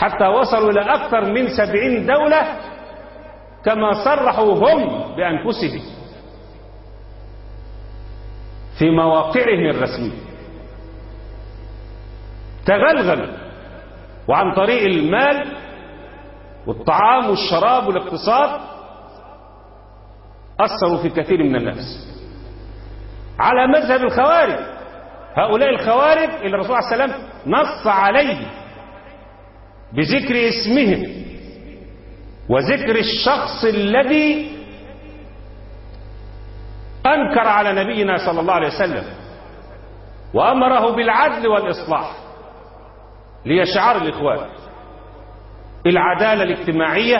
حتى وصلوا إلى أكثر من سبعين دولة كما صرحوا هم بأنفسهم في مواقعهم الرسمية. تغلغل وعن طريق المال والطعام والشراب والاقتصاد أثروا في كثير من الناس. على مذهب الخوارج هؤلاء الخوارج اللي الرسول عليه السلام نص عليه بذكر اسمهم وذكر الشخص الذي أنكر على نبينا صلى الله عليه وسلم وأمره بالعدل والإصلاح ليشعر الإخوان. العدالة الاجتماعية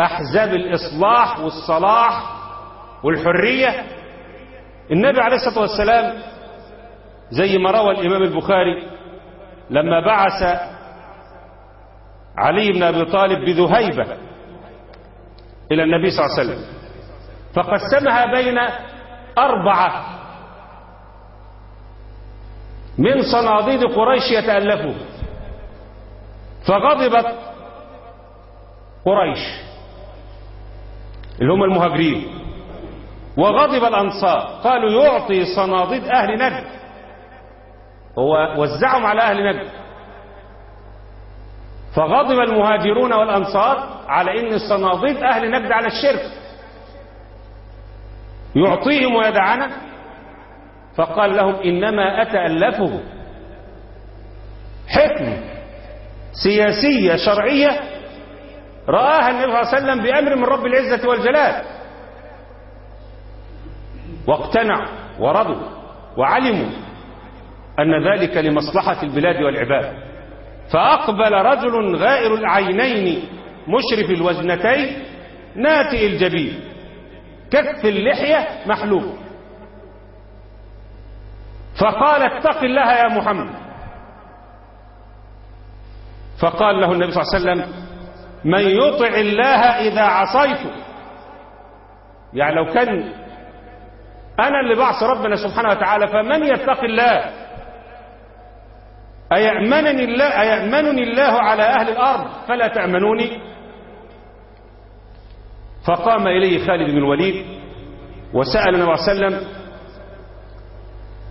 أحزاب الإصلاح والصلاح والحرية. النبي عليه الصلاة والسلام زي ما روى الإمام البخاري لما بعث علي بن أبي طالب بذهيبة إلى النبي صلى الله عليه وسلم. فقسمها بين أربعة. من صناديد قريش يتألفون فغضبت قريش. اللي هم المهاجرين. وغضب الأنصار. قالوا يعطي صناديد أهل نجد هو وزعهم على أهل نجد فغضب المهاجرون والأنصار على إن الصناديد أهل نجد على الشرك. يعطيهم ويدعنا. فقال لهم إنما أتألفه حكم سياسية شرعية رآها النبي صلى الله عليه وسلم بأمر من رب العزة والجلال. واقتنعوا ورضوا وعلموا أن ذلك لمصلحة البلاد والعباد. فأقبل رجل غائر العينين مشرف الوزنتين ناتئ الجبين. كف اللحية محلوب. فقال اتق الله يا محمد. فقال له النبي صلى الله عليه وسلم من يطع الله إذا عصيته. يعني لو كان أنا اللي بعصي ربنا سبحانه وتعالى فمن يتق الله؟ أيأمنني الله, أيأمنني الله على أهل الأرض؟ فلا تأمنوني. فقام إليه خالد بن الوليد وسأل النبي صلى الله عليه وسلم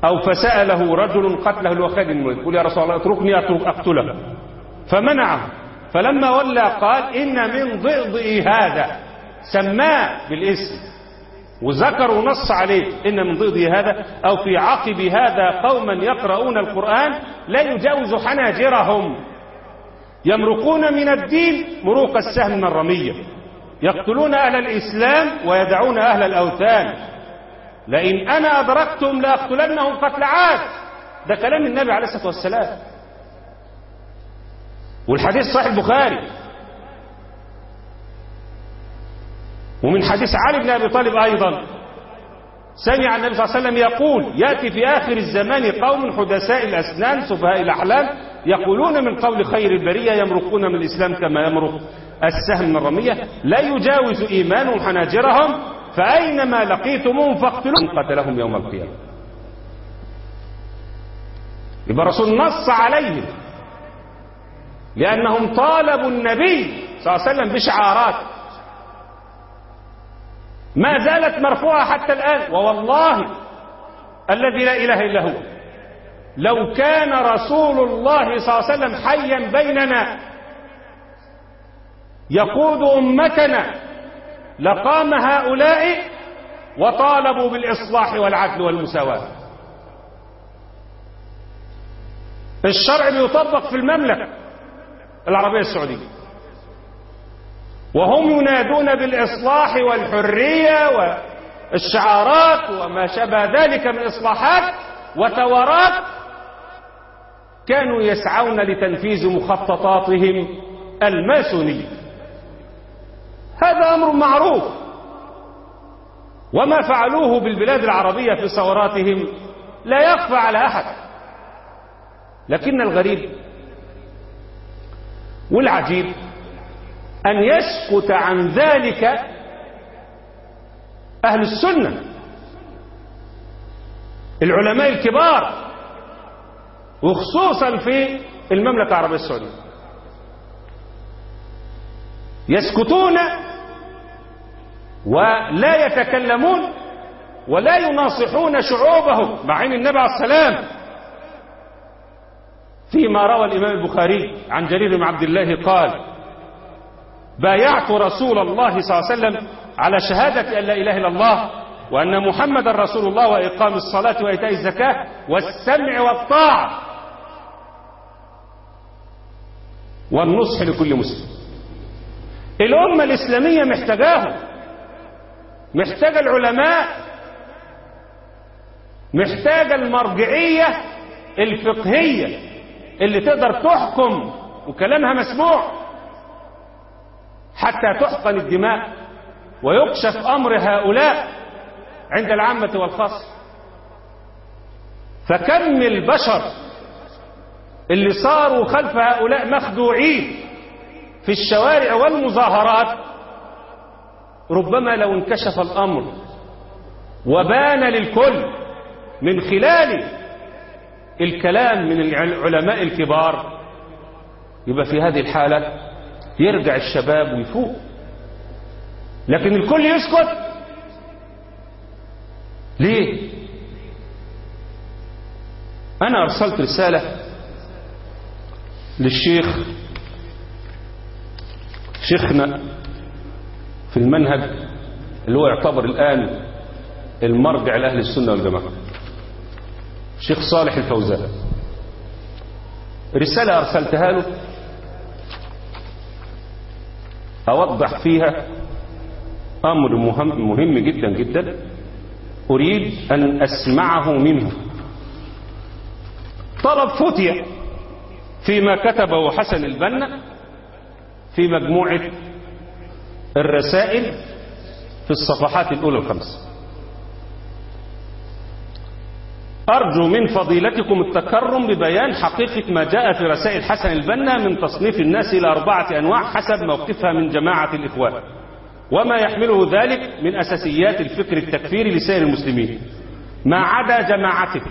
أو فسأله رجل قتله اللي هو خالد بن الوليد يقول يا رسول الله اتركني أقتله. فمنعه. فلما ولى قال إن من ضئضئ هذا. سماه بالاسم. وذكر ونص عليه إن من ضئضئ هذا أو في عقب هذا قوما يقرؤون القرآن لا يجاوز حناجرهم. يمرقون من الدين مروق السهم من الرمية. يقتلون أهل الإسلام ويدعون أهل الأوثان. لئن أنا أدركتم لأقتلنهم قتل عاد. ده كلام النبي عليه الصلاة والسلام. والحديث صحيح البخاري. ومن حديث علي بن أبي طالب أيضا. سمع النبي صلى الله عليه وسلم يقول يأتي في آخر الزمان قوم حدثاء الأسنان سفهاء الأحلام يقولون من قول خير البرية يمرقون من الإسلام كما يمرق السهم من الرمية لا يجاوز إيمانهم حناجرهم فأينما لقيتموهم فاقتلوهم قتلهم يوم القيامة. يبقى الرسول نص عليهم لأنهم طالبوا النبي صلى الله عليه وسلم بشعارات. ما زالت مرفوعة حتى الآن. ووالله الذي لا إله إلا هو. لو كان رسول الله صلى الله عليه وسلم حيا بيننا يقود أمتنا لقام هؤلاء وطالبوا بالإصلاح والعدل والمساواة. الشرع بيطبق في المملكة العربية السعودية. وهم ينادون بالإصلاح والحرية والشعارات وما شابه ذلك من إصلاحات وثورات كانوا يسعون لتنفيذ مخططاتهم الماسونية. هذا أمر معروف. وما فعلوه بالبلاد العربية في ثوراتهم لا يخفى على أحد. لكن الغريب والعجيب أن يسكت عن ذلك أهل السنة. العلماء الكبار وخصوصا في المملكة العربية السعودية يسكتون ولا يتكلمون ولا يناصحون شعوبهم مع أن النبي عليه السلام فيما روى الإمام البخاري عن جرير بن عبد الله قال بايعت رسول الله صلى الله عليه وسلم على شهادة أن لا إله إلا الله وأن محمد رسول الله وإقام الصلاة وإيتاء الزكاة والسمع والطاعة والنصح لكل مسلم. الأمة الإسلامية محتاجاهم محتاجة العلماء محتاجة المرجعية الفقهية اللي تقدر تحكم وكلامها مسموع. حتى تحقن الدماء ويكشف أمر هؤلاء عند العامة والخاصة فكم البشر اللي صاروا خلف هؤلاء مخدوعين في الشوارع والمظاهرات ربما لو انكشف الأمر وبان للكل من خلال الكلام من العلماء الكبار يبقى في هذه الحالة يرجع الشباب ويفوق. لكن الكل يسكت. ليه؟ أنا أرسلت رسالة للشيخ شيخنا في المنهج اللي هو يعتبر الآن المرجع لأهل السنة والجماعة شيخ صالح الفوزان. رسالة أرسلتها له. أوضح فيها أمر مهم, مهم جدا جدا. أريد أن أسمعه منه. طلب فتية فيما كتبه حسن البنا في مجموعة الرسائل في الصفحات الأولى الخمس أرجو من فضيلتكم التكرم ببيان حقيقة ما جاء في رسائل حسن البنا من تصنيف الناس إلى أربعة أنواع حسب موقفها من جماعة الإخوان. وما يحمله ذلك من أساسيات الفكر التكفيري لسائر المسلمين. ما عدا جماعته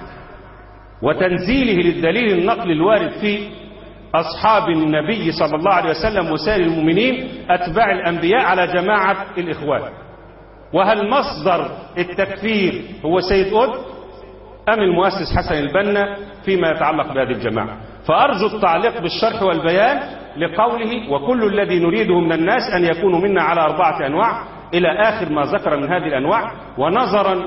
وتنزيله للدليل النقل الوارد في أصحاب النبي صلى الله عليه وسلم وسائر المؤمنين أتباع الأنبياء على جماعة الإخوان. وهل مصدر التكفير هو سيد قطب أم المؤسس حسن البنا فيما يتعلق بهذه الجماعة. فأرجو التعليق بالشرح والبيان لقوله وكل الذي نريده من الناس أن يكونوا منا على أربعة أنواع إلى آخر ما ذكر من هذه الأنواع ونظرا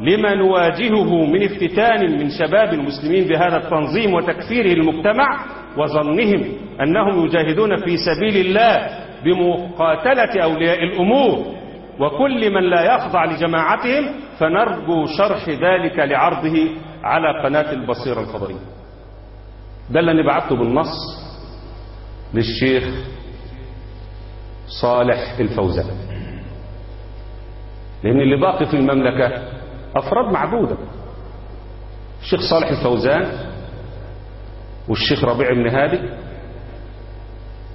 لما نواجهه من افتتان من شباب المسلمين بهذا التنظيم وتكفيره المجتمع وظنهم أنهم يجاهدون في سبيل الله بمقاتلة أولياء الأمور. وكل من لا يخضع لجماعتهم فنرجو شرح ذلك لعرضه على قناة البصيرة الفضائية. ده اللي أنا بعته بالنص للشيخ صالح الفوزان. لأن اللي باقي في المملكة أفراد معدودة الشيخ صالح الفوزان والشيخ ربيع بن هادي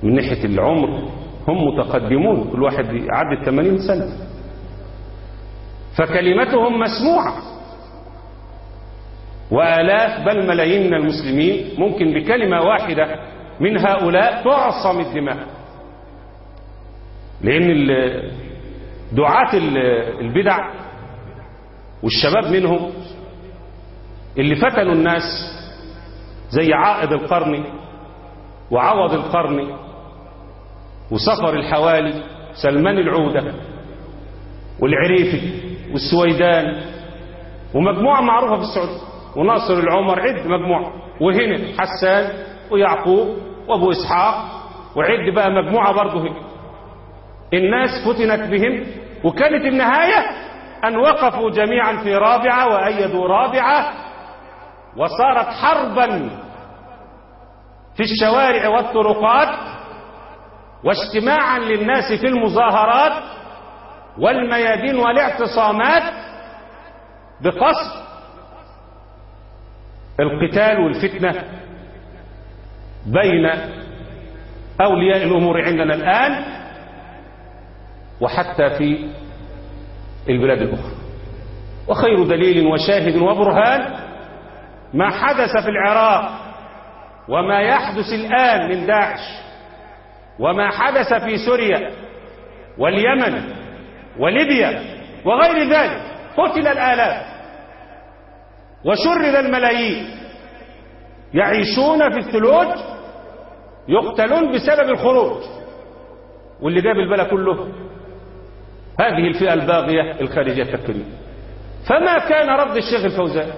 من ناحية العمر هم متقدمون كل واحد يعدي 80 سنة. فكلمتهم مسموعة. وآلاف بل ملايين من المسلمين ممكن بكلمة واحدة من هؤلاء تعصم الدماء. لأن دعاة البدع والشباب منهم اللي فتنوا الناس زي عائد القرني وعوض القرني وصفر الحوالي سلمان العودة والعريفي والسويدان ومجموعة معروفة في السعودية وناصر العمر عد مجموعة وهنا حسان ويعقوب وأبو إسحاق وعد بقى مجموعة برضه هنا. الناس فتنت بهم وكانت النهاية أن وقفوا جميعا في رابعة وأيدوا رابعة وصارت حربا في الشوارع والطرقات واجتماعا للناس في المظاهرات والميادين والاعتصامات بقصد القتال والفتنة بين أولياء الأمور عندنا الآن وحتى في البلاد الأخرى. وخير دليل وشاهد وبرهان ما حدث في العراق وما يحدث الآن من داعش وما حدث في سوريا واليمن وليبيا وغير ذلك. قتل الآلاف. وشرد الملايين. يعيشون في الثلوج يقتلون بسبب الخروج. واللي جاب البلا كله؟ هذه الفئة الباغية الخارجية التفكيرية فما كان رد الشيخ الفوزان؟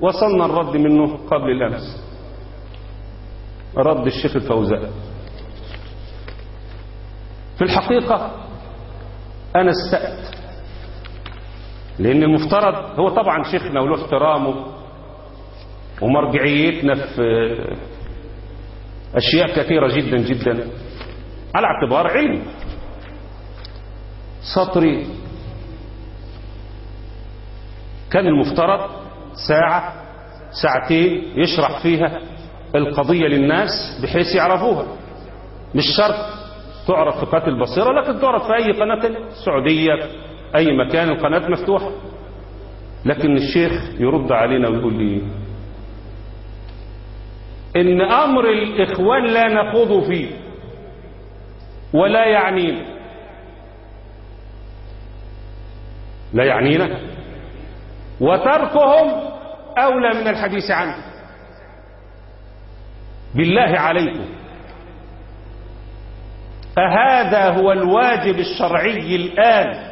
وصلنا الرد منه قبل الأمس. رد الشيخ الفوزان. في الحقيقة أنا استأت لأن المفترض هو طبعا شيخنا وله احترامه ومرجعيتنا في أشياء كثيرة جدا جدا على اعتبار علم سطري كان المفترض ساعة ساعتين يشرح فيها القضية للناس بحيث يعرفوها. مش شرط تعرض في قناة البصيرة لكن تعرض في أي قناة؟ السعودية أي مكان القناة مفتوحة. لكن الشيخ يرد علينا ويقول لي إن أمر الإخوان لا نخوض فيه ولا يعنينا. لا يعنينا. وتركهم أولى من الحديث عنه. بالله عليكم. أهذا هو الواجب الشرعي الآن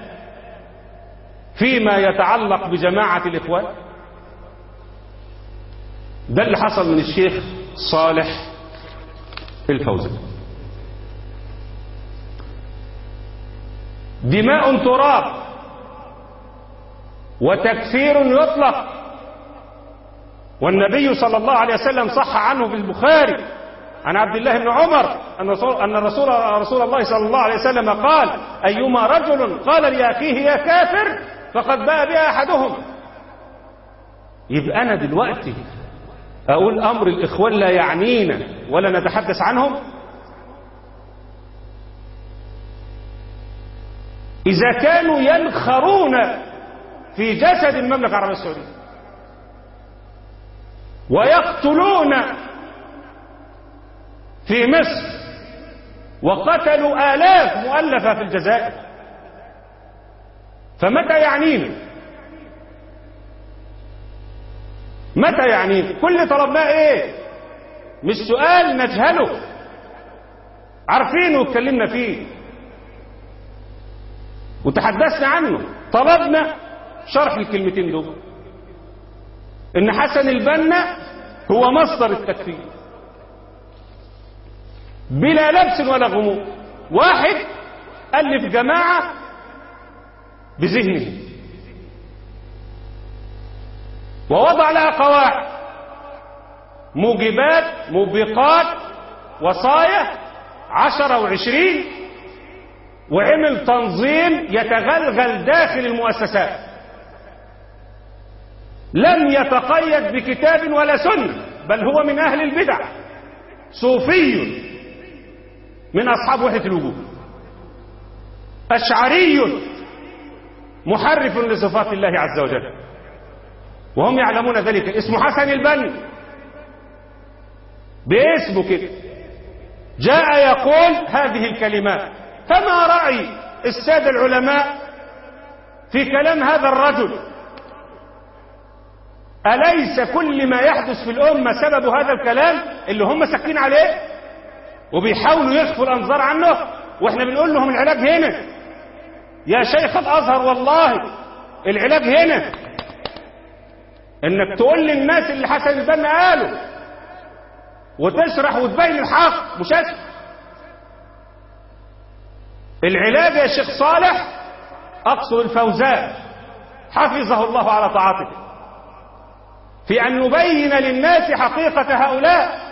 فيما يتعلق بجماعة الإخوان. ده اللي حصل من الشيخ صالح الفوزي. دماء تراب وتكفير يطلق. والنبي صلى الله عليه وسلم صح عنه في البخاري. عن عبد الله بن عمر أن رسول, أن رسول, رسول الله صلى الله عليه وسلم قال أيما رجل قال لأخيه يا كافر فقد باء بها أحدهم. يبقى أنا دلوقتي أقول أمر الإخوان لا يعنينا ولا نتحدث عنهم. إذا كانوا ينخرون في جسد المملكة العربية السعودية ويقتلون في مصر وقتلوا آلاف مؤلفة في الجزائر. فمتى يعنينا متى يعنينا كل طلبناه إيه؟ مش سؤال نجهله. عارفينه واتكلمنا فيه. وتحدثنا عنه. طلبنا شرح الكلمتين دول. إن حسن البنا هو مصدر التكفير. بلا لبس ولا غموض. واحد ألف جماعة بذهنه. ووضع لها قواعد. موجبات موبقات وصايا عشرة وعشرين وعمل تنظيم يتغلغل داخل المؤسسات. لم يتقيد بكتاب ولا سنة بل هو من أهل البدع. صوفي. من أصحاب وحدة الوجود أشعري محرف لصفات الله عز وجل. وهم يعلمون ذلك. اسمه حسن البني باسمه كده جاء يقول هذه الكلمات فما رأي السادة العلماء في كلام هذا الرجل؟ أليس كل ما يحدث في الأمة سبب هذا الكلام؟ اللي هم ساكتين عليه؟ وبيحاولوا يخفوا الأنظار عنه. وإحنا بنقول لهم العلاج هنا. يا شيخ الأزهر والله العلاج هنا. إنك تقول للناس اللي حسن البنا قاله وتشرح وتبين الحق. مش أسف. العلاج يا شيخ صالح أقصد الفوزان. حفظه الله على طاعته. في أن نبين للناس حقيقة هؤلاء.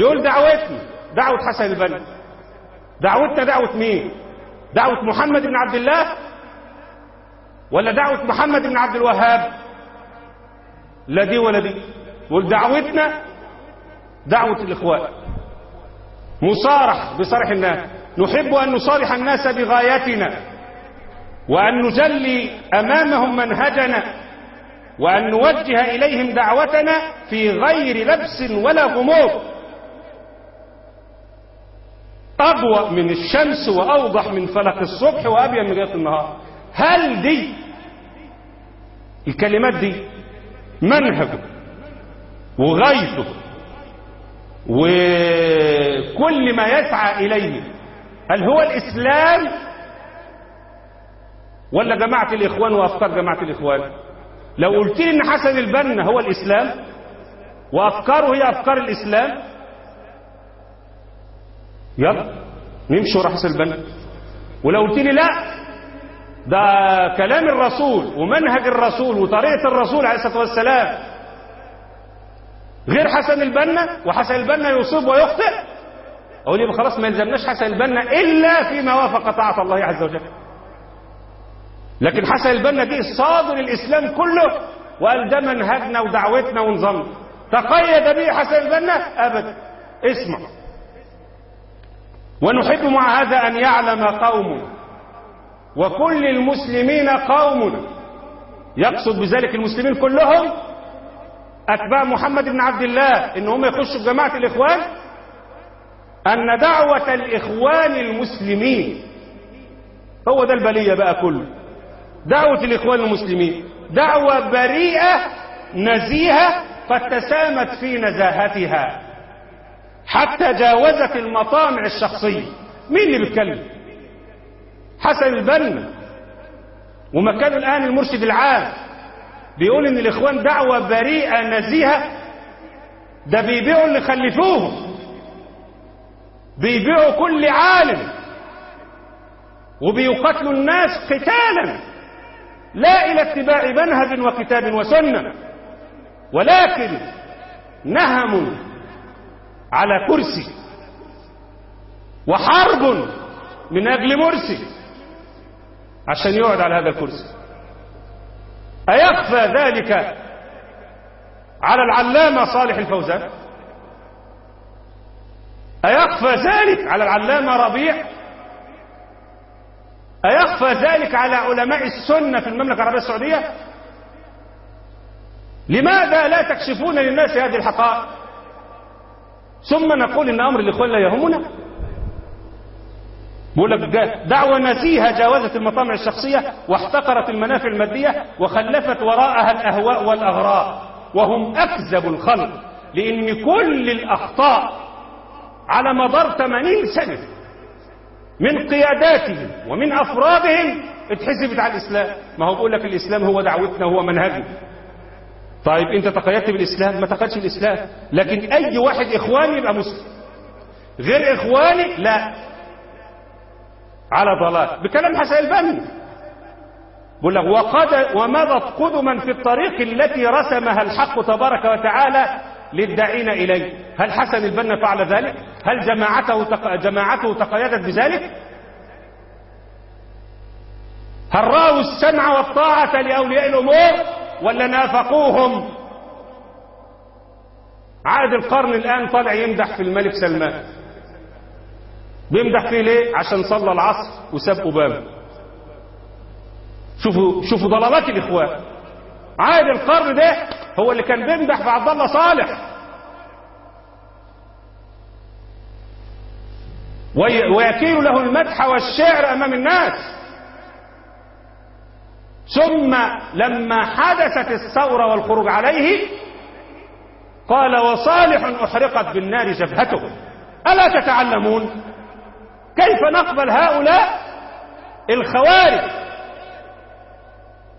بيقول دعوتنا دعوة حسن البنا. دعوتنا دعوة مين؟ دعوة محمد بن عبد الله ولا دعوة محمد بن عبد الوهاب؟ لا دي ولا دي. يقول دعوتنا دعوة الإخوان. مصارح بصرح الناس. نحب أن نصارح الناس بغايتنا وأن نجلي أمامهم منهجنا وأن نوجه إليهم دعوتنا في غير لبس ولا غموض. أضوأ من الشمس وأوضح من فلق الصبح وأبين من غاية النهار. هل دي الكلمات دي منهجه وغايته وكل ما يسعى إليه هل هو الإسلام ولا جماعة الإخوان وأفكار جماعة الإخوان؟ لو قلت لي إن حسن البنا هو الإسلام وأفكاره هي أفكار الإسلام يلا نمشي ورا حسن البنا ولو قلت لي لا ده كلام الرسول ومنهج الرسول وطريقة الرسول عليه الصلاة والسلام. غير حسن البنا وحسن البنا يصيب ويخطئ. أقول يبقى خلاص ما يلزمناش حسن البنا إلا فيما وافق طاعة الله عز وجل. لكن حسن البنا دي صادر الإسلام كله وقال ده منهجنا ودعوتنا ونظامنا. تقيد به حسن البنا أبدا. اسمع. ونحب مع هذا أن يعلم قوم. وكل المسلمين قومنا يقصد بذلك المسلمين كلهم أتباع محمد بن عبد الله إن هم يخشوا في جماعة الإخوان. أن دعوة الإخوان المسلمين هو ده البلية بقى كله. دعوة الإخوان المسلمين دعوة بريئة نزيهة قد تسامت في نزاهتها. حتى جاوزت المطامع الشخصية. مين اللي بيتكلم؟ حسن البنا. ومكانه الآن المرشد العام. بيقول إن الإخوان دعوة بريئة نزيهة. ده بيبيعوا اللي خلفوهم. بيبيعوا كل عالم. وبيقتلوا الناس قتالا. لا إلى اتباع منهج وكتاب وسنة. ولكن نهم على كرسي. وحرب من أجل مرسي. عشان يقعد على هذا الكرسي. أيخفى ذلك على العلامة صالح الفوزان؟ أيخفى ذلك على العلامة ربيع؟ أيخفى ذلك على علماء السنة في المملكة العربية السعودية؟ لماذا لا تكشفون للناس هذه الحقائق؟ ثم نقول إن أمر الإخوان لا يهمنا. بقول لك دعوة نزيهة جاوزت المطامع الشخصية واحتقرت المنافع المادية وخلفت وراءها الأهواء والأغراء وهم أكذب الخلق لأن كل الأخطاء على مدار 80 سنة من قياداتهم ومن أفرادهم اتحسبت على الإسلام. ما هو بيقول لك الإسلام هو دعوتنا وهو منهجنا. طيب أنت تقيدت بالإسلام؟ ما تقيدش بالإسلام. لكن أي واحد إخواني يبقى مسلم. غير إخواني؟ لا. على ضلال. بكلام حسن البنا بقول لك وقد ومضت قدما في الطريق التي رسمها الحق تبارك وتعالى للداعين إليه؟ هل حسن البنا فعل ذلك؟ هل جماعته تق... جماعته تقيدت بذلك؟ هل رأوا السمع والطاعة لأولياء الأمور؟ ولا نافقوهم. عاد القرن الآن طالع يمدح في الملك سلمان. بيمدح فيه ليه؟ عشان صلى العصر وساب أوباما. شوفوا شوفوا ضلالات الإخوان. عاد القرن ده هو اللي كان بيمدح في عبد الله صالح. ويكيل له المدح والشعر أمام الناس. ثم لما حدثت الثورة والخروج عليه قال وصالح أحرقت بالنار جبهته ألا تتعلمون كيف نقبل هؤلاء الخوارج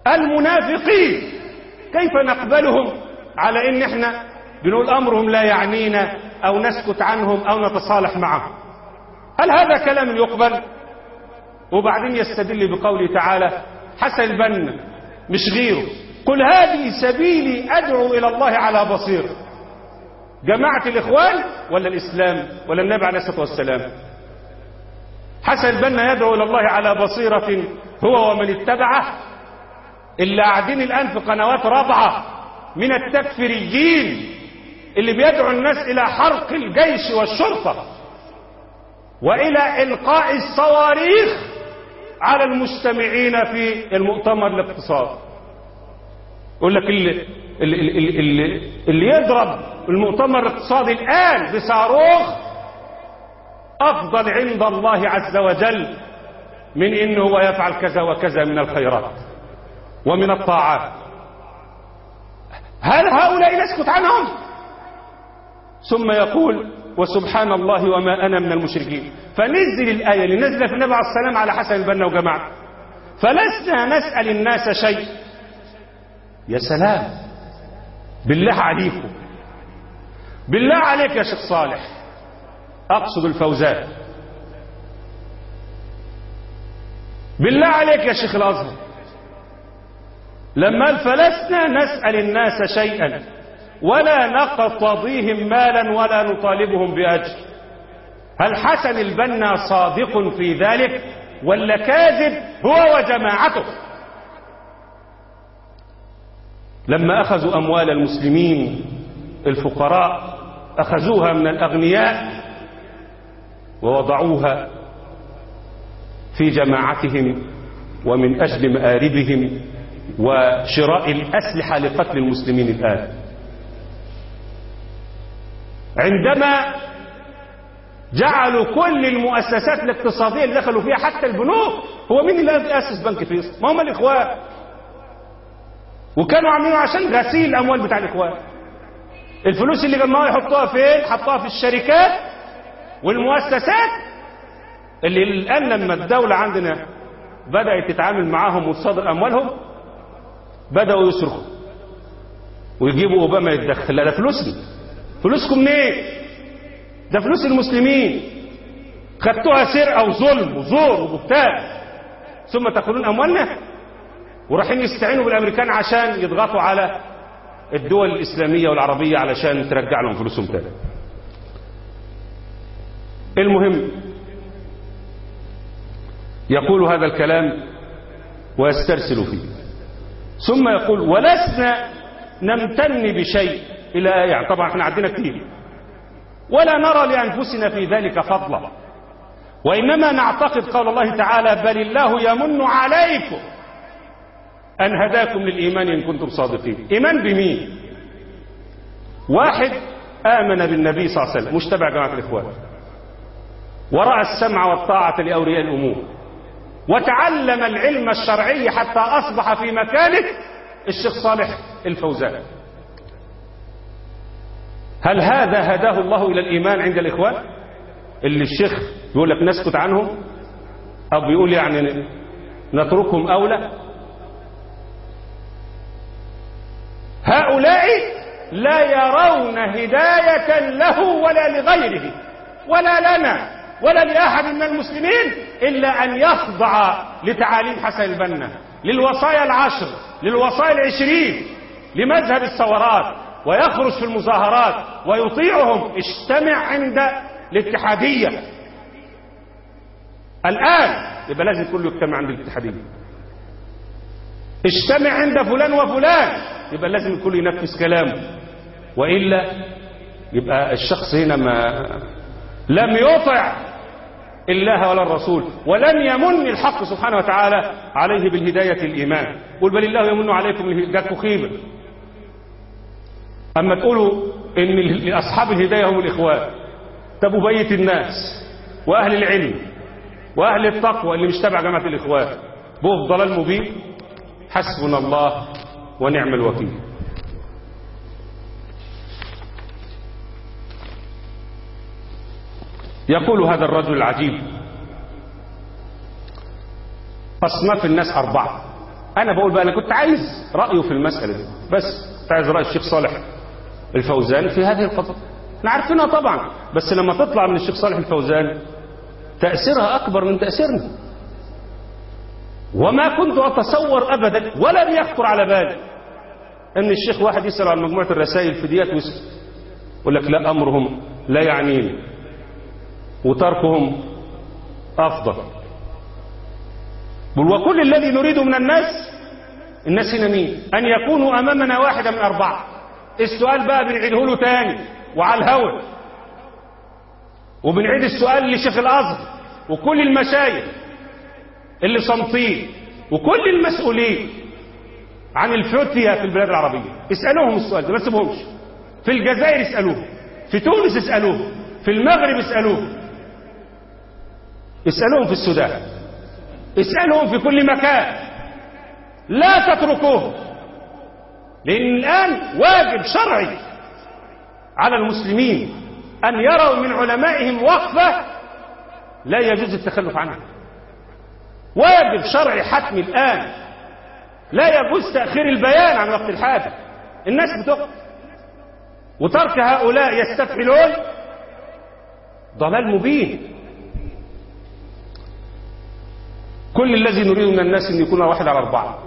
المنافقين؟ كيف نقبلهم؟ على إن إحنا بنقول أمرهم لا يعنينا أو نسكت عنهم أو نتصالح معهم. هل هذا كلام يقبل؟ وبعدين يستدل بقوله تعالى حسن البنا مش غيره قل هذه سبيلي أدعو إلى الله على بصير. جماعة الإخوان ولا الإسلام ولا النبي عليه الصلاة والسلام. حسن البنا يدعو إلى الله على بصيرة هو ومن اتبعه. اللي قاعدين الآن في قنوات رابعة من التكفيريين اللي بيدعو الناس إلى حرق الجيش والشرطة وإلى إلقاء الصواريخ على المجتمعين في المؤتمر الاقتصادي يقول لك اللي, اللي, اللي, اللي يضرب المؤتمر الاقتصادي الآن بصاروخ أفضل عند الله عز وجل من إنه هو يفعل كذا وكذا من الخيرات ومن الطاعات. هل هؤلاء نسكت عنهم؟ ثم يقول وسبحان الله وما أنا من المشركين. فنزل الآية اللي نزل في النبي عليه السلام على حسن البنا وجماعة. فلسنا نسأل الناس شيء. يا سلام. بالله عليكم. بالله عليك يا شيخ صالح. أقصد الفوزان. بالله عليك يا شيخ الأزهر لما فلسنا نسأل الناس شيئا. ولا نقتضيهم مالا ولا نطالبهم بأجر. هل حسن البنا صادق في ذلك ولا كاذب هو وجماعته؟ لما أخذوا أموال المسلمين الفقراء أخذوها من الأغنياء ووضعوها في جماعتهم ومن أجل مآربهم وشراء الأسلحة لقتل المسلمين الآن. عندما جعلوا كل المؤسسات الاقتصادية اللي دخلوا فيها حتى البنوك هو مين اللي أسس بنك فيصل ما هم الإخوان. وكانوا عاملينه عشان غسيل الأموال بتاع الإخوان. الفلوس اللي جمعوها يحطوها فين؟ حطوها في الشركات والمؤسسات اللي الآن لما الدولة عندنا بدأت تتعامل معاهم وتصادر أموالهم بدأوا يصرخوا ويجيبوا أوباما يتدخل. لا ده فلوسنا فلوسكم منين ده فلوس المسلمين. خدتوها سرقة وظلم وزور وبهتان. ثم تأكلون أموالنا؟ ورايحين يستعينوا بالأمريكان عشان يضغطوا على الدول الإسلامية والعربية علشان ترجع لهم فلوسهم تاني. المهم يقول هذا الكلام ويسترسل فيه. ثم يقول ولسنا نمتن بشيء. إلى يعني طبعا إحنا عندنا كتير. ولا نرى لأنفسنا في ذلك فضلا. وإنما نعتقد قول الله تعالى بل الله يمن عليكم أن هداكم للإيمان إن كنتم صادقين. إيمان بمين؟ واحد آمن بالنبي صلى الله عليه وسلم. مش تبع جماعة الإخوان. ورأى السمع والطاعة لأولياء الأمور. وتعلم العلم الشرعي حتى أصبح في مكانه الشيخ صالح الفوزان. هل هذا هداه الله إلى الإيمان عند الإخوان؟ اللي الشيخ يقول لك نسكت عنهم؟ أو بيقول يعني نتركهم أولى هؤلاء لا يرون هداية له ولا لغيره ولا لنا ولا لأحد من المسلمين إلا أن يخضع لتعاليم حسن البنا للوصايا العشر للوصايا العشرين لمذهب الثورات. ويخرج في المظاهرات ويطيعهم. اجتمع عند الاتحادية. الآن يبقى لازم كله يجتمع عند الاتحادية. اجتمع عند فلان وفلان يبقى لازم الكل ينفذ كلامه. وإلا يبقى الشخص هنا ما لم يطع الله ولا الرسول ولم يمن الحق سبحانه وتعالى عليه بالهداية الإيمان. قل بل الله يمن عليكم جاتكم خيبة أما تقولوا إن أصحاب الهداية هم الإخوان. طب وبيت الناس؟ وأهل العلم؟ وأهل التقوى اللي مش تبع جماعة الإخوان؟ بوه ضلال مبين. حسبنا الله ونعم الوكيل. يقول هذا الرجل العجيب. أصناف الناس أربعة. أنا بقول بقى أنا كنت عايز رأيه في المسألة دي. بس كنت عايز رأي الشيخ صالح. الفوزان في هذه القضية إحنا عارفينها طبعا بس لما تطلع من الشيخ صالح الفوزان تأثيرها أكبر من تأثيرنا. وما كنت أتصور أبدا ولم يخطر على بالي أن الشيخ واحد يسأل عن مجموعة الرسائل في ديات ويسأل يقول لك لا أمرهم لا يعنيني وتركهم أفضل. بل وكل الذي نريده من الناس الناس هنا مين؟ أن يكونوا أمامنا واحدة من أربعة. السؤال بقى بنعيده له تاني وعلى الهوى وبنعيد السؤال لشيخ الأزهر وكل المشايخ اللي صامتين وكل المسؤولين عن الفتية في البلاد العربية. اسألوهم السؤال ده ما تسيبهمش. في الجزائر اسألوه في تونس اسألوه في المغرب اسألوه اسألوهم في السودان. اسألهم في كل مكان. لا تتركوهم. لأن الآن واجب شرعي على المسلمين أن يروا من علمائهم وقفة لا يجوز التخلف عنها. واجب شرعي حتمي الآن. لا يجوز تأخير البيان عن وقت الحاجة. الناس بتقف. وترك هؤلاء يستفعلون. ضلال مبين. كل الذي نريد من الناس أن يكون واحد على أربعة.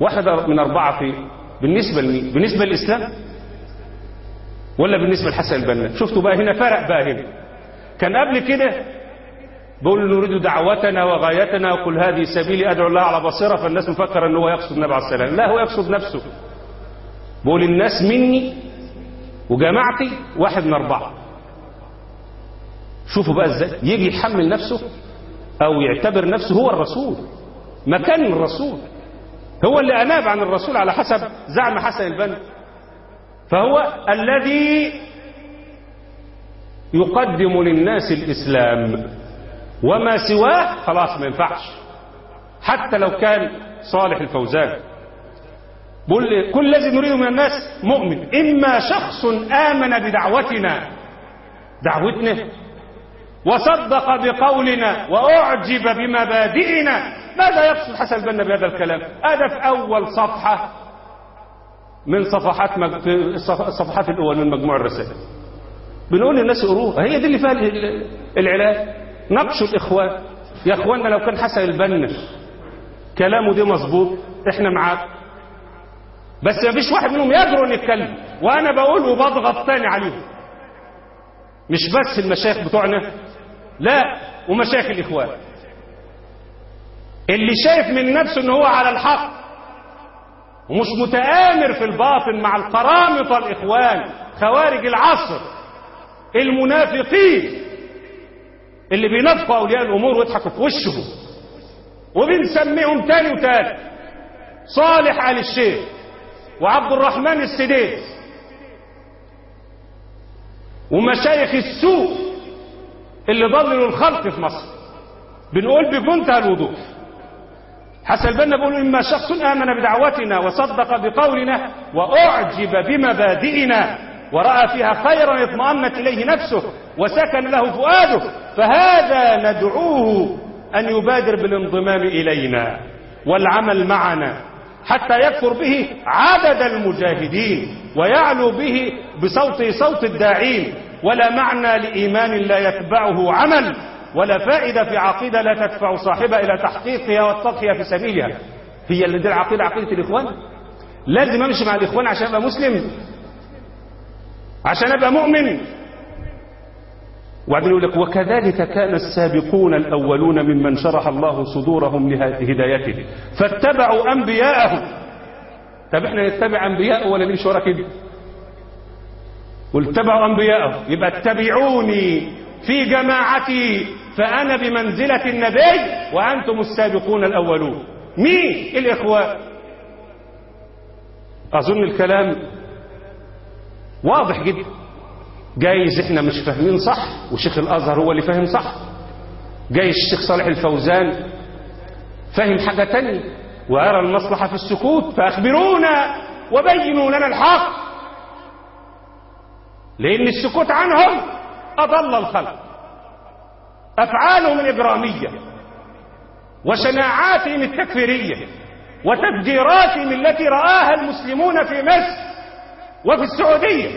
واحد من أربعة في بالنسبة لمين؟ بالنسبة للإسلام؟ ولا بالنسبة لحسن البنا؟ شفتوا بقى هنا فرق بقى هنا. كان قبل كده بقول نريد دعوتنا وغايتنا وقل هذه سبيلي أدعو الله على بصيرة فالناس مفكر أنه هو يقصد النبي عليه السلام لا هو يقصد نفسه. بقول الناس مني وجماعتي واحد من أربعة. شوفوا بقى إزاي. يجي يحمل نفسه أو يعتبر نفسه هو الرسول. مكان الرسول. هو اللي أناب عن الرسول على حسب زعم حسن البنا. فهو الذي يقدم للناس الإسلام. وما سواه خلاص ما ينفعش. حتى لو كان صالح الفوزان. كل الذي نريده من الناس مؤمن. إما شخص آمن بدعوتنا دعوتنا وصدق بقولنا وأعجب بمبادئنا ماذا يقصد حسن البنا بهذا الكلام؟ هذا في أول صفحة من صفحات مج... الصفحات الأول من مجموع الرسائل. بنقول للناس قروها هي دي اللي فيها العلاج. نقشوا الإخوان يا إخواننا لو كان حسن البنا كلامه ده مظبوط إحنا معاك. بس ما فيش واحد منهم يجرؤ ان يتكلم. وأنا بقول وبضغط تاني عليهم. مش بس المشايخ بتوعنا لا ومشايخ الإخوان. اللي شايف من نفسه ان هو على الحق ومش متآمر في الباطن مع القرامطة الإخوان خوارج العصر المنافقين اللي بينافقوا أولياء الأمور ويضحكوا في وشهم وبنسميهم تاني وتالت صالح آل الشيخ وعبد الرحمن السديس ومشايخ السوء اللي ضللوا الخلق في مصر. بنقول بمنتهى الوضوح. حسن البنا بيقول إما شخص آمن بدعوتنا وصدق بقولنا وأعجب بمبادئنا ورأى فيها خيرا اطمأنت إليه نفسه وسكن له فؤاده فهذا ندعوه أن يبادر بالانضمام إلينا والعمل معنا حتى يكفر به عدد المجاهدين ويعلو به بصوته صوت الداعين. ولا معنى لإيمان لا يتبعه عمل. ولا فائدة في عقيدة لا تدفع صاحبها إلى تحقيقها والتضحية في سبيلها. هي اللي دي العقيدة عقيدة الإخوان. لازم أمشي مع الإخوان عشان أبقى مسلم. عشان أبقى مؤمن. وبعدين يقول لك وكذلك كان السابقون الأولون ممن شرح الله صدورهم لهدايته. فاتبعوا أنبياءهم. طب إحنا نتبع أنبياء ولا نمشي ورا كده؟ واتبعوا أنبياءهم. يبقى اتبعوني في جماعتي. فأنا بمنزلة النبي وأنتم السابقون الأولون. مين الإخوان أظن الكلام واضح جدا. جايز إحنا مش فاهمين صح وشيخ الأزهر هو اللي فاهم صح. جايز الشيخ صالح الفوزان فاهم حاجة تانية ويرى المصلحة في السكوت فأخبرونا وبينوا لنا الحق. لأن السكوت عنهم أضل الخلق. أفعالهم الإجرامية وشناعاتهم التكفيرية وتفجيراتهم التي رآها المسلمون في مصر وفي السعودية.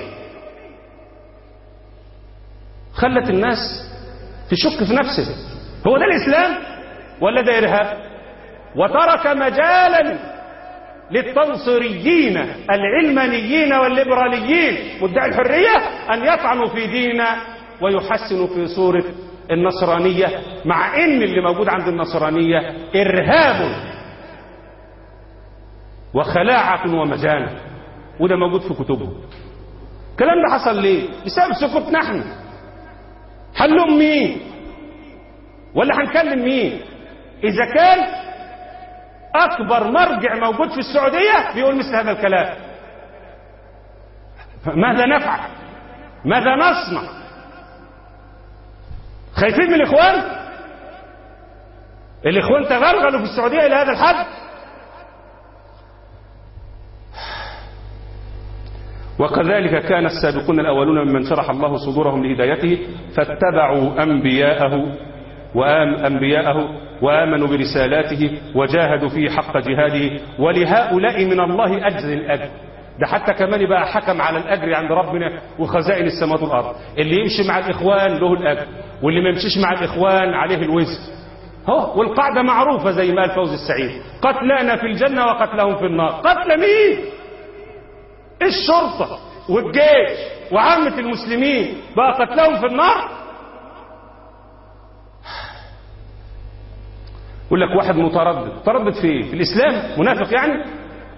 خلت الناس تشك في نفسها هو ده الإسلام ولا ده إرهاب؟ وترك مجالا للتنصريين العلمانيين والليبراليين مدعي الحرية أن يطعنوا في ديننا ويحسنوا في صورة. النصرانية مع إن اللي موجود عند النصرانية إرهاب وخلاعة ومجانة وده موجود في كتبهم الكلام ده حصل ليه؟ بسبب سكوتنا إحنا هنلوم مين؟ ولا هنكلم مين؟ إذا كان أكبر مرجع موجود في السعودية بيقول مثل هذا الكلام. ماذا نفعل؟ ماذا نصنع؟ خايفين من الإخوان؟ الإخوان تغلغلوا في السعودية إلى هذا الحد. وكذلك كان السابقون الأولون ممن شرح الله صدورهم لهدايته فاتبعوا أنبياءه وآم أنبياءه وآمنوا برسالاته وجاهدوا فيه حق جهاده ولهؤلاء من الله أجر الأجر. ده حتى كمان يبقى حكم على الأجر عند ربنا وخزائن السماوات والأرض. اللي يمشي مع الإخوان له الأجر واللي ما يمشيش مع الإخوان عليه الوزر. هو والقاعدة معروفة زي ما قال فوز السعيد. قتلانا في الجنة وقتلهم في النار. قتل مين؟ الشرطة والجيش وعامة المسلمين. بقى قتلهم في النار؟ يقول لك واحد متردد. متردد في إيه؟ في الإسلام؟ منافق يعني؟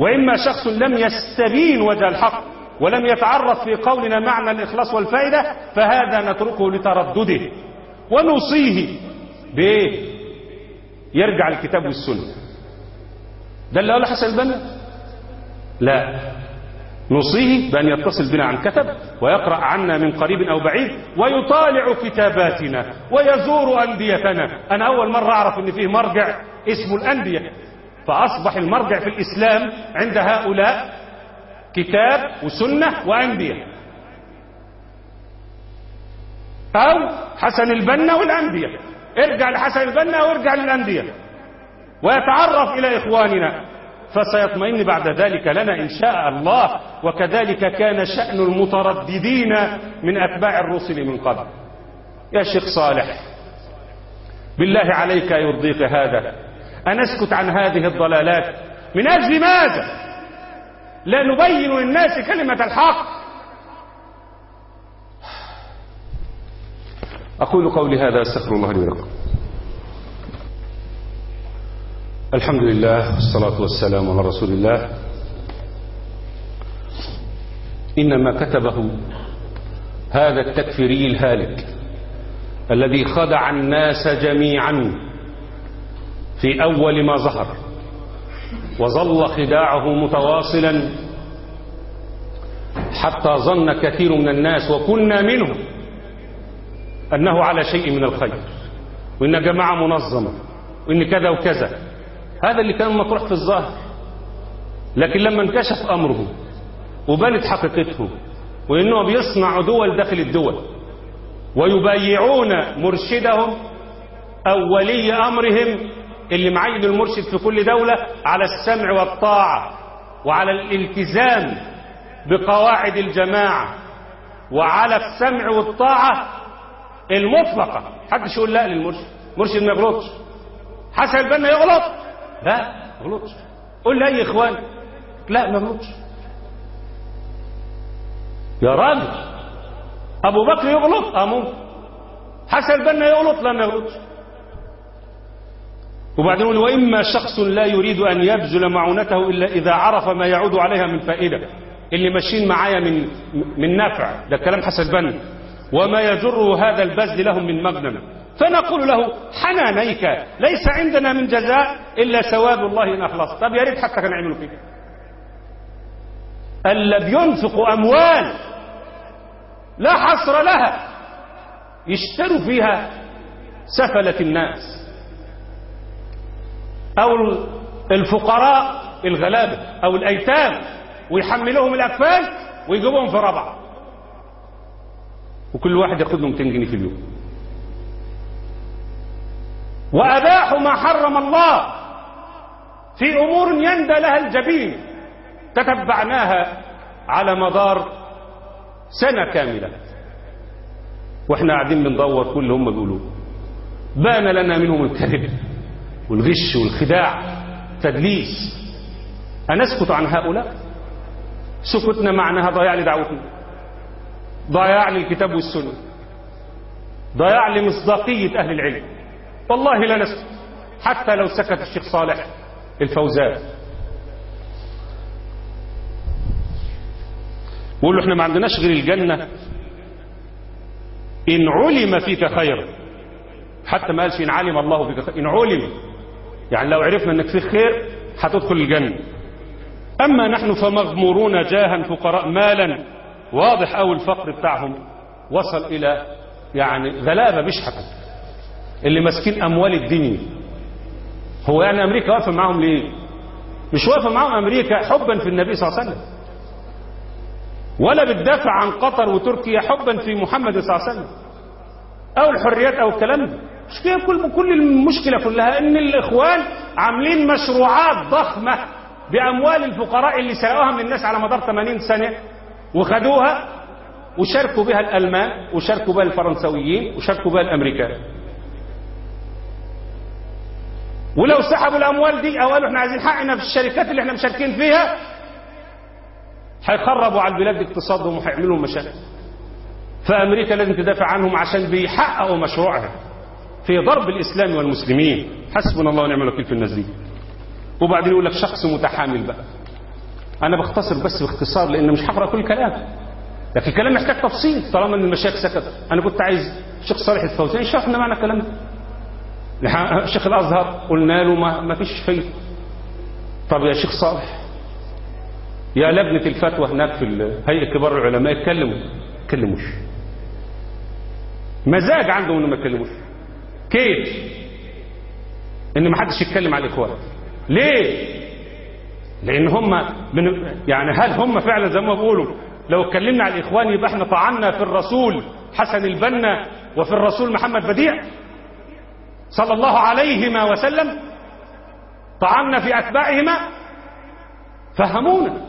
وإما شخص لم يستبين وجه الحق ولم يتعرف في قولنا معنى الإخلاص والفائدة فهذا نتركه لتردده ونوصيه بإيه يرجع الكتاب والسنة ده اللي قاله حسن البنا؟ لا. نوصيه بأن يتصل بنا عن كتب ويقرأ عنا من قريب أو بعيد ويطالع كتاباتنا ويزور أنديتنا أنا أول مرة أعرف أن فيه مرجع اسمه الأندية فأصبح المرجع في الإسلام عند هؤلاء كتاب وسنة وأندية أو حسن البنا والأندية ارجع لحسن البنا وارجع للأندية ويتعرف إلى إخواننا. فسيطمئن بعد ذلك لنا إن شاء الله. وكذلك كان شأن المترددين من أتباع الرسل من قبل. يا شيخ صالح بالله عليك يرضيك هذا. أن أسكت عن هذه الضلالات. من أجل ماذا؟ لا نبين للناس كلمة الحق. أقول قولي هذا أستغفر الله لي ولكم. الحمد لله والصلاة والسلام على رسول الله. إنما كتبه هذا التكفيري الهالك الذي خدع الناس جميعا. في أول ما ظهر. وظل خداعه متواصلا. حتى ظن كثير من الناس وكنا منهم أنه على شيء من الخير. وإن جماعة منظمة وإن كذا وكذا. هذا اللي كان مطروح في الظاهر. لكن لما انكشف أمره وبانت حقيقته وإنه بيصنع دول داخل الدول ويبايعون مرشدهم أو ولي أمرهم اللي معين المرشد في كل دولة على السمع والطاعة وعلى الالتزام بقواعد الجماعة وعلى السمع والطاعة المطلقة. حدش يقول لا للمرشد. مرشد ما يغلطش. حسن البنا يغلط. لا ما يغلطش. قول لأي إخوان. لا ما يغلطش. يا راجل. أبو بكر يغلط. أه ممكن حسن البنا يغلط. لا ما يغلطش. وبعدين يقول وإما شخص لا يريد أن يبذل معونته إلا إذا عرف ما يعود عليها من فائدة. اللي ماشيين معايا من من نفع ده كلام حسن البنا وما يجر هذا البذل لهم من مغنم. فنقول له حنانيك. ليس عندنا من جزاء إلا ثواب الله إن أخلص طب يا ريت حتى كان يعملوا كده ألا بينفقوا أموال لا حصر لها يشتروا فيها سفلة الناس. أو الفقراء الغلابة أو الأيتام ويحملوهم الأكفال ويجيبوهم في ربع. وكل واحد ياخد له 200 جنيه في اليوم. وأباحوا ما حرم الله في أمور يندى لها الجبين. تتبعناها على مدار سنة كاملة. وإحنا قاعدين بندور كل هم بيقولوه بان لنا منهم الكذب. والغش والخداع تدليس. أنسكت عن هؤلاء؟ سكتنا معناها ضياع لدعوتنا. ضياع للكتاب والسنة. ضياع لمصداقية أهل العلم. والله لا نسكت. حتى لو سكت الشيخ صالح الفوزان. بيقول له إحنا ما عندناش غير الجنة. إن علم فيك خير. حتى ما قالش إن علم الله فيك خير. إن علم. يعني لو عرفنا أنك فيك خير هتدخل الجنة. أما نحن فمغمورون جاها فقراء مالا واضح أو الفقر بتاعهم وصل إلى يعني غلابة مش حكم اللي ماسكين أموال الدنيا. هو يعني أمريكا واقفة معاهم ليه؟ مش واقفة معاهم أمريكا حبا في النبي صلى الله عليه وسلم. ولا بتدافع عن قطر وتركيا حبا في محمد صلى الله عليه وسلم. أو الحريات أو الكلام ده. مش كده كل كل المشكلة كلها؟ إن الإخوان عاملين مشروعات ضخمة بأموال الفقراء اللي سرقوها من الناس على مدار 80 سنة وخدوها وشاركوا بها الألمان وشاركوا بها الفرنسويين وشاركوا بها الأمريكان. ولو سحبوا الأموال دي أو قالوا إحنا عايزين حقنا في الشركات اللي إحنا مشاركين فيها هيخربوا على البلاد اقتصادهم وهيعملوا مشاكل. فأمريكا لازم تدافع عنهم عشان بيحققوا مشروعها. في ضرب الإسلام والمسلمين. حسبنا الله ونعم الوكيل في الناس دي وبعدين يقول لك شخص متحامل بقى. أنا بختصر بس باختصار لأن مش هقرأ كل كلام. لكن الكلام محتاج تفصيل. طالما إن المشايخ سكت أنا كنت عايز الشيخ صالح الفوزان يشرح لنا معنى الكلام ده الشيخ الأزهر. قلنا له ما, ما فيش فايده طب يا شيخ صالح يا لجنة الفتوى هناك في هيئة كبار العلماء اتكلموا. اتكلموش. مزاج عندهم إنهم ما يتكلموش كيف؟ إن ما حدش يتكلم على الاخوان ليه؟ لأن هم يعني هل هم فعلا زي ما بيقولوا لو اتكلمنا على الإخوان يبقى إحنا طعنا في الرسول حسن البنا وفي الرسول محمد بديع. صلى الله عليهما وسلم. طعنا في أتباعهما. فهمونا.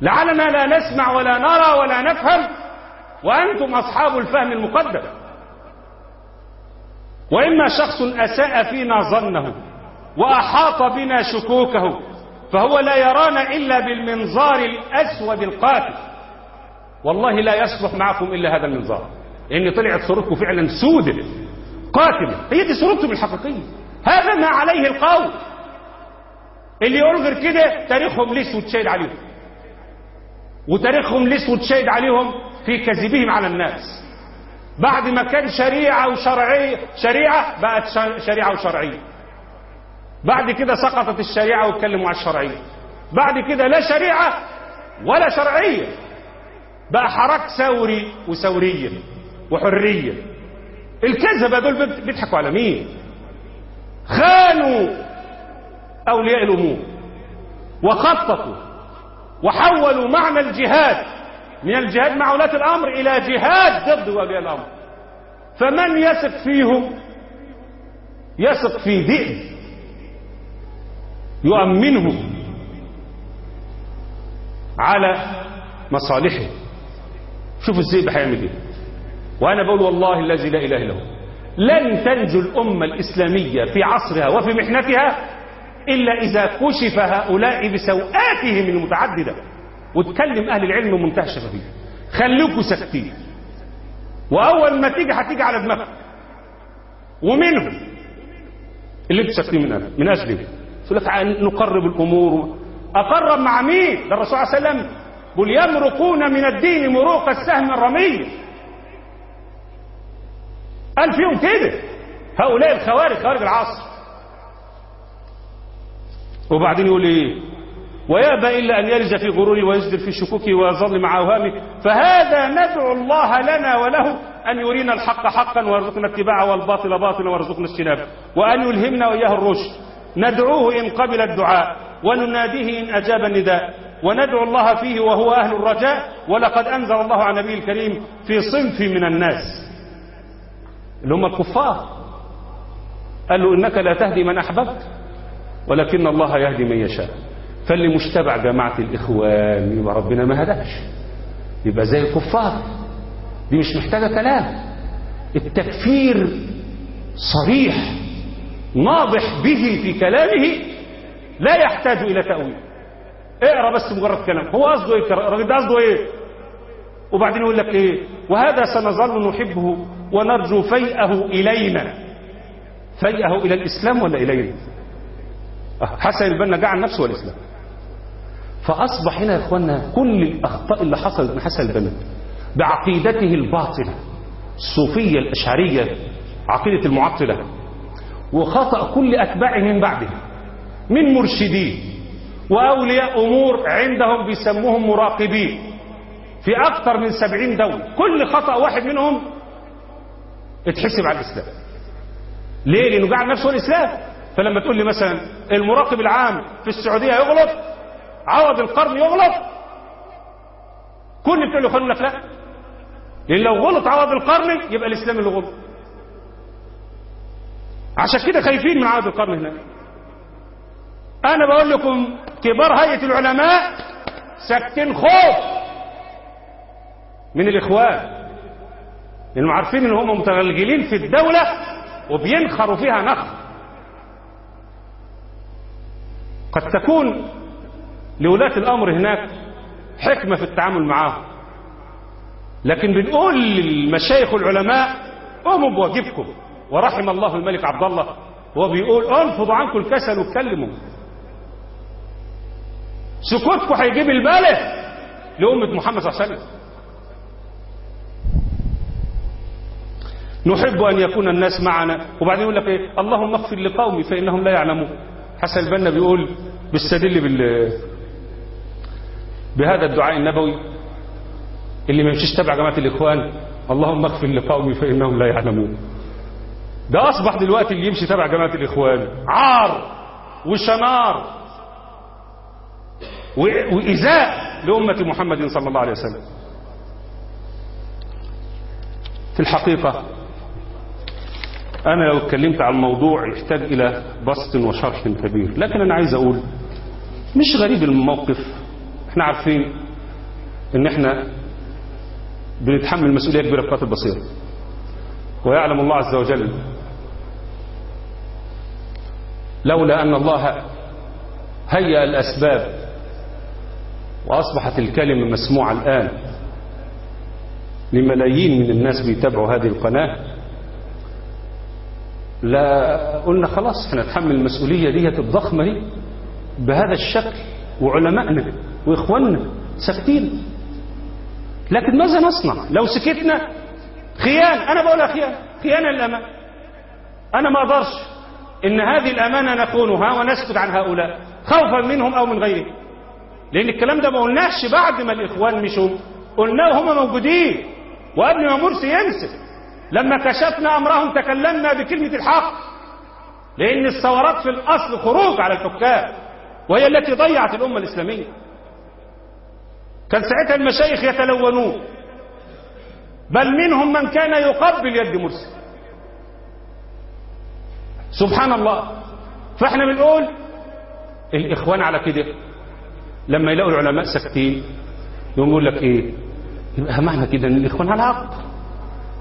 لعلنا لا نسمع ولا نرى ولا نفهم وأنتم أصحاب الفهم المقدم. وإما شخص أساء فينا ظنه وأحاط بنا شكوكه فهو لا يرانا إلا بالمنظار الأسود القاتل. والله لا يصلح معكم إلا هذا المنظار. لأن طلعت صورتكم فعلا سودة قاتلة هي دي صورتكم الحقيقية هذا ما عليه القول. اللي يقول غير كده تاريخهم الأسود شاهد عليهم. وتاريخهم الأسود شاهد عليهم في كذبهم على الناس. بعد ما كان شريعة وشرعية شريعة بقت شريعة وشرعية. بعد كده سقطت الشريعة واتكلموا على الشرعية. بعد كده لا شريعة ولا شرعية. بقى حراك ثوري وثورية وحرية. الكذبة دول بيضحكوا على مين؟ خانوا أولياء الأمور وخططوا وحولوا معنى الجهاد من الجهاد مع ولاة الأمر إلى جهاد ضد أولياء الأمر. فمن يثق فيهم؟ يثق في ذئب. يؤمنه على مصالحه. شوف الذئب هيعمل إيه. وأنا بقول والله الذي لا إله إلا هو. لن تنجو الأمة الإسلامية في عصرها وفي محنتها إلا إذا كشف هؤلاء بسوءاتهم المتعددة. وتكلم أهل العلم بمنتهى الشفافية. خليكوا ساكتين. وأول ما تيجي هتيجي على دماغك. ومنهم اللي أنتوا ساكتين من اجله من اجله يقول لك نقرب الأمور. أقرب مع مين؟ ده الرسول صلى الله عليه وسلم. قل يمرقون من الدين مروق السهم الرمي قال فيهم كده. هؤلاء الخوارج خوارج العصر. وبعدين يقول إيه؟ ويأبى إلا أن يلج في غروره ويجدر في شكوكه ويظل مع أوهامه فهذا ندعو الله لنا وله أن يرينا الحق حقا ويرزقنا اتباعه والباطل باطلا ويرزقنا اجتنابه. وأن يلهمنا وإياه الرشد. ندعوه إن قبل الدعاء. ونناديه إن أجاب النداء. وندعو الله فيه وهو أهل الرجاء. ولقد أنزل الله على نبيه الكريم في صنف من الناس. اللي هم الكفار. قال له إنك لا تهدي من أحببت. ولكن الله يهدي من يشاء. فاللي مشتبع جماعة الإخوان يبقى ربنا ما هداش. يبقى زي الكفار. دي مش محتاجة كلام. التكفير صريح ناضح به في كلامه لا يحتاج إلى تأويل. اقرأ بس مجرد كلام. هو قصده إيه؟ الراجل ده قصده إيه؟ وبعدين يقول لك إيه؟ وهذا سنظل نحبه ونرجو فيئه إلينا. فيئه إلى الإسلام ولا إلينا؟ حسن البنا جعل نفسه الإسلام فأصبح هنا يا إخوانا كل الأخطاء اللي حصلت من حسن البنا بعقيدته الباطلة الصوفية الأشعرية عقيدة المعطلة وخطأ كل أتباعه من بعده من مرشدين وأولياء أمور عندهم بيسموهم مراقبين. في أكثر من سبعين دولة كل خطأ واحد منهم اتحسب على الإسلام. ليه؟ لأنه جعل نفسه الإسلام. فلما تقول لي مثلا المراقب العام في السعودية يغلط عوض القرن يغلط كل بتوع الاخوان لك لا. لأن لو غلط عوض القرن يبقى الإسلام اللي غلط. عشان كده خايفين من عوض القرن هناك. أنا بقول لكم كبار هيئة العلماء ساكتين خوف من الإخوان لانهم عارفين إن هم متغلغلين في الدولة وبينخروا فيها نخر. قد تكون لولاة الأمر هناك حكمة في التعامل معاهم. لكن بنقول للمشايخ والعلماء قوموا بواجبكم. ورحم الله الملك عبد الله هو بيقول انفضوا عنكم الكسل واتكلموا. سكوتكم هيجيب البلد لأمة محمد صلى الله عليه وسلم. نحب أن يكون الناس معنا. وبعدين يقول لك إيه؟ اللهم اغفر لقومي فإنهم لا يعلمون. حسن البنا بيقول بيستدل بال بهذا الدعاء النبوي اللي ما يمشيش تبع جماعة الإخوان اللهم اغفر لقومي فإنهم لا يعلمون. ده أصبح دلوقتي اللي يمشي تبع جماعة الإخوان عار وشنار وإزاء لأمة محمد صلى الله عليه وسلم. في الحقيقة أنا لو اتكلمت عن الموضوع يحتاج إلى بسط وشرح كبير لكن أنا عايز أقول مش غريب الموقف إحنا عارفين إن إحنا بنتحمل مسؤولية كبيرة في قتل البصيرة. ويعلم الله عز وجل لولا أن الله هيأ الأسباب وأصبحت الكلمة مسموعة الآن لملايين من الناس بيتابعوا هذه القناة لا قلنا خلاص إحنا نتحمل المسؤولية ديت الضخمة دي بهذا الشكل وعلمائنا. وإخواننا ساكتين. لكن ماذا نصنع؟ لو سكتنا خيان أنا بقولها خيان خيانة. للأمان أنا ما أقدرش إن هذه الأمانة نخونها ونسكت عن هؤلاء خوفا منهم أو من غيرهم. لأن الكلام ده ما قلناش بعد ما الإخوان مشوا. قلناه هم موجودين وقبل ما مرسي ينسى لما كشفنا أمرهم تكلمنا بكلمة الحق. لأن الثورات في الأصل خروج على الحكام وهي التي ضيعت الأمة الإسلامية. كان ساعتها المشايخ يتلونون. بل منهم من كان يقبل يد مرسي سبحان الله. فاحنا بنقول الإخوان على كده. لما يلاقوا العلماء ساكتين يقوم يقول لك إيه؟ يبقى معنى كده إن الإخوان على حق.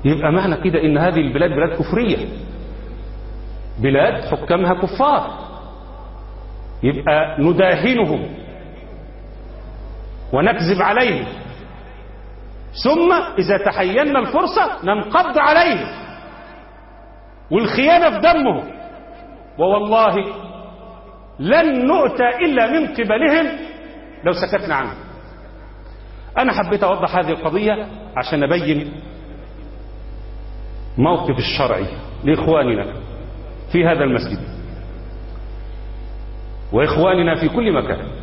يبقى معنى كده إن هذه البلاد بلاد كفرية. بلاد حكامها كفار. يبقى نداهنهم. ونكذب عليهم ثم إذا تحينا الفرصة ننقض عليهم والخيانة في دمهم ووالله لن نؤتى إلا من قبلهم لو سكتنا عنه. أنا حبيت أوضح هذه القضية عشان أبين موقف الشرعي لإخواننا في هذا المسجد. وإخواننا في كل مكان.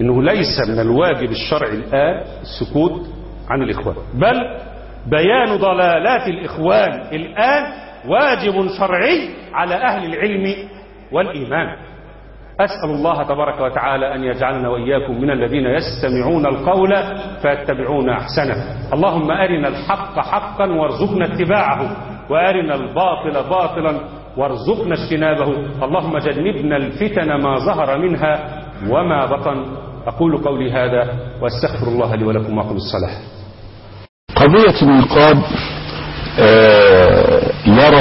إنه ليس من الواجب الشرعي الآن السكوت عن الإخوان. بل بيان ضلالات الإخوان الآن واجب شرعي على أهل العلم والإيمان. أسأل الله تبارك وتعالى أن يجعلنا وإياكم من الذين يستمعون القول فيتبعون أحسنه. اللهم أرنا الحق حقا وارزقنا اتباعه وأرنا الباطل باطلا وارزقنا اجتنابه. اللهم جنبنا الفتن ما ظهر منها وما بطن. أقول قولي هذا وأستغفر الله لي ولكم وأقم الصلاة. قضية النقاب آه يرى